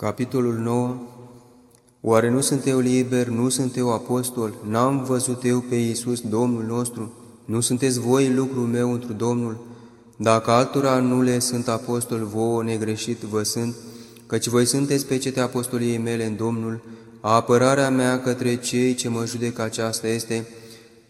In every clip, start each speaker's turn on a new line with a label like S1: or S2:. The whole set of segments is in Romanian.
S1: Capitolul 9 Oare nu sunt eu liber, nu sunt eu apostol, n-am văzut eu pe Iisus, Domnul nostru? Nu sunteți voi lucrul meu într Domnul? Dacă altora nu le sunt apostol, vouă negreșit vă sunt, căci voi sunteți pecete apostoliei mele în Domnul, apărarea mea către cei ce mă judecă aceasta este,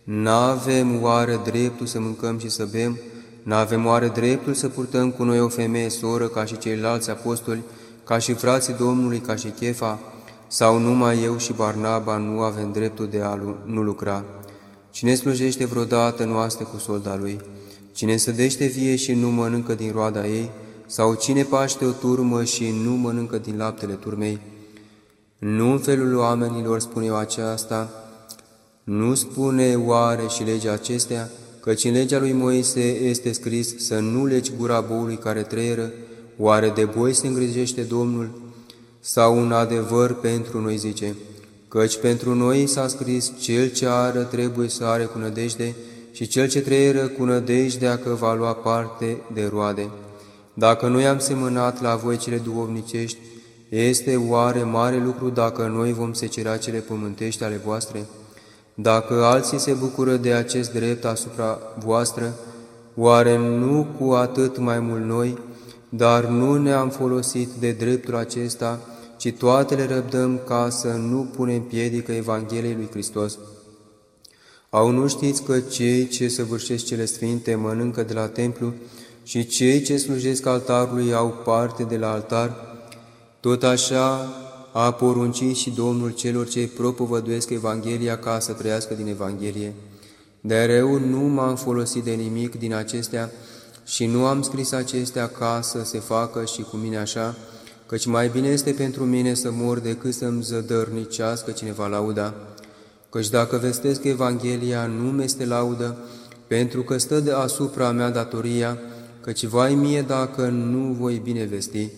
S1: N-avem oare dreptul să mâncăm și să bem? N-avem oare dreptul să purtăm cu noi o femeie soră ca și ceilalți apostoli, ca și frații Domnului, ca și Chefa, sau numai eu și Barnaba nu avem dreptul de a nu lucra? Cine slujește vreodată noastră cu solda lui? Cine sădește vie și nu mănâncă din roada ei? Sau cine paște o turmă și nu mănâncă din laptele turmei? Nu în felul oamenilor spun eu aceasta, nu spune oare și legea acestea, căci în legea lui Moise este scris să nu legi gura boului care trăieră, oare de boi se îngrijește Domnul? Sau un adevăr pentru noi zice, căci pentru noi s-a scris, cel ce ară trebuie să are cu nădejde și cel ce trăieră cu nădejdea că va lua parte de roade. Dacă noi am semănat la voi cele duhovnicești, este oare mare lucru dacă noi vom secera cele pământești ale voastre? Dacă alții se bucură de acest drept asupra voastră, oare nu cu atât mai mult noi, dar nu ne-am folosit de dreptul acesta, ci toate le răbdăm ca să nu punem piedică Evangheliei lui Hristos. Au nu știți că cei ce săvârșesc cele sfinte mănâncă de la templu și cei ce slujesc altarului au parte de la altar? Tot așa, a poruncit și Domnul celor ce propovăduiesc Evanghelia ca să trăiască din Evanghelie. Dar eu nu m-am folosit de nimic din acestea și nu am scris acestea ca să se facă și cu mine așa, căci mai bine este pentru mine să mor decât să-mi zădărnicească cineva lauda. Căci dacă vestesc Evanghelia, nu mi este laudă, pentru că stă de asupra mea datoria, căci vai mie dacă nu voi bine vesti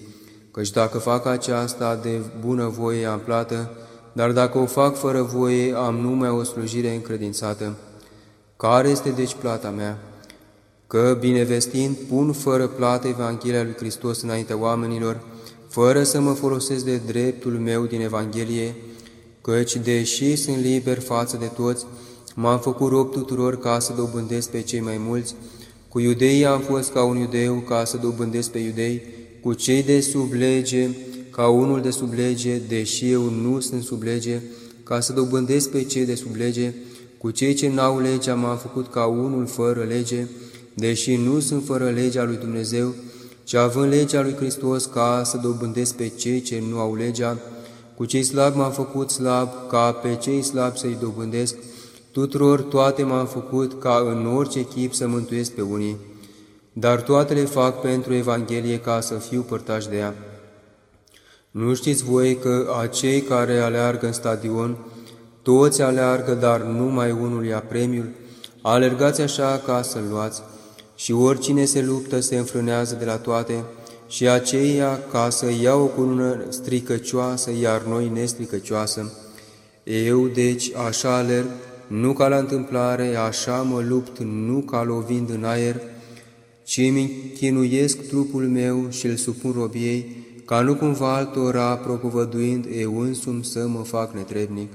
S1: căci dacă fac aceasta de bună voie am plată, dar dacă o fac fără voie am numai o slujire încredințată. Care este deci plata mea? Că, binevestind, pun fără plată Evanghelia lui Hristos înaintea oamenilor, fără să mă folosesc de dreptul meu din Evanghelie, căci, deși sunt liber față de toți, m-am făcut rob tuturor ca să dobândesc pe cei mai mulți, cu iudeii am fost ca un iudeu ca să dobândesc pe iudei, cu cei de sub lege, ca unul de sub lege, deși eu nu sunt sub lege, ca să dobândesc pe cei de sub lege, cu cei ce n-au legea m-am făcut ca unul fără lege, deși nu sunt fără legea lui Dumnezeu, ci având legea lui Hristos ca să dobândesc pe cei ce nu au legea, cu cei slabi m-am făcut slab, ca pe cei slabi să-i dobândesc, tuturor toate m-am făcut ca în orice chip să mântuiesc pe unii dar toate le fac pentru Evanghelie ca să fiu părtaș de ea. Nu știți voi că acei care aleargă în stadion, toți aleargă, dar numai unul ia premiul? Alergați așa ca să-l luați. Și oricine se luptă se înfrânează de la toate, și aceia ca să iau o cunună stricăcioasă, iar noi nestricăcioasă. Eu, deci, așa alerg, nu ca la întâmplare, așa mă lupt, nu ca lovind în aer, ci îmi chinuiesc trupul meu și îl supun robiei, ca nu cumva altora propovăduind eu însumi să mă fac netrebnic.